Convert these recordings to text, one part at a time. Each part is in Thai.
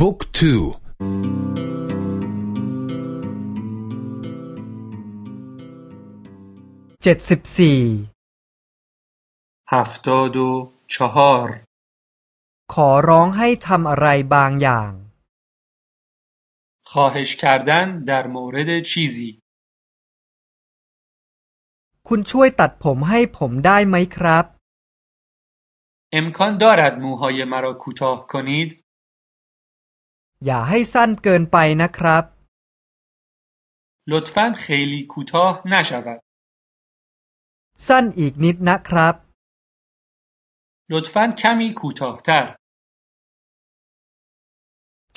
บุ๊กทูเจ็ดสิบสี่ฮัฟตอดูชฮาร์ขอร้องให้ทำอะไรบางอย่าง خواهش کردن در مورد چیزی คุณช่วยตัดผมให้ผมได้ไหมครับ امکان دارد موهای مرا کوتاه کنید อย่าให้สั้นเกินไปนะครับ لطفا خیلی کوتاه نشود สั้นอีกนิดนะครับ لطفا کمی کوتاهتر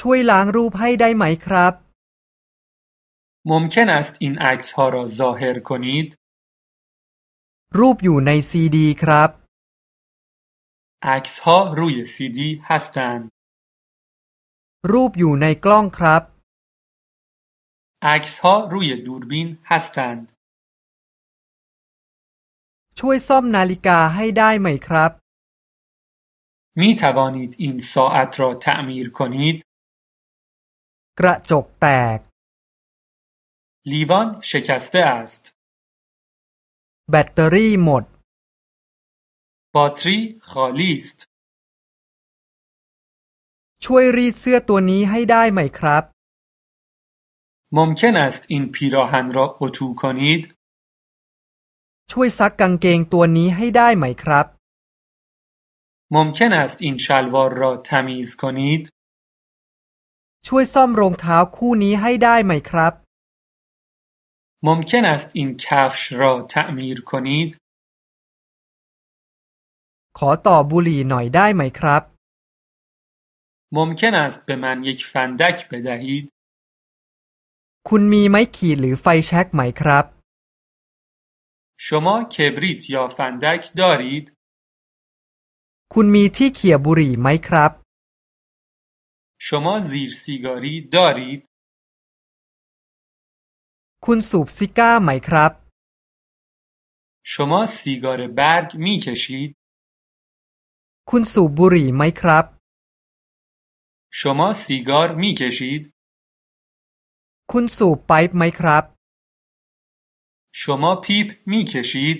ช่วยล้างรูปให้ได้ไหมครับ ممکن است این عکس ها را ظاهر کنید รูปอยู่ในซีดีครับ عکس ها روی سیدی هستند รูปอยู่ในกล้องครับ عکس ها روی دوربین هستند ช่วยซ่อมนาฬิกาให้ได้ไหมครับ می توانید این ساعت را تعمیر کنید กระจกแตก لیوان شکسته است แบตเตอรี่หมด باتری خالی است ช่วยรีดเสื้อตัวนี้ให้ได้ไหมครับ ممکن است این پیراهن را اتو کنید ช่วยซักกางเกงตัวนี้ให้ได้ไหมครับ ممکن است این شلوار را تمیز کنید ช่วยซ่อมรองเท้าคู่นี้ให้ได้ไหมครับ ممکن است این کفش را تعمیر کنید ขอต่อบุหรี่หน่อยได้ไหมครับ ممکن است به من یک فندک بدهید คุณมีไม้ขีดหรือไฟแช็กไหมครับ شما کبریت یا فندک دارید คุณมีที่เขี่ยบุหรี่ไหมครับ شما زیر سیگاری دارید คุณสูบซิก้าไหมครับ شما سیگار برگ می کشید คุณสูบบุหรี่ไหมครับ شما سیگار می کشید คุณสูบไปป์ไหมครับ شما پیپ می کشید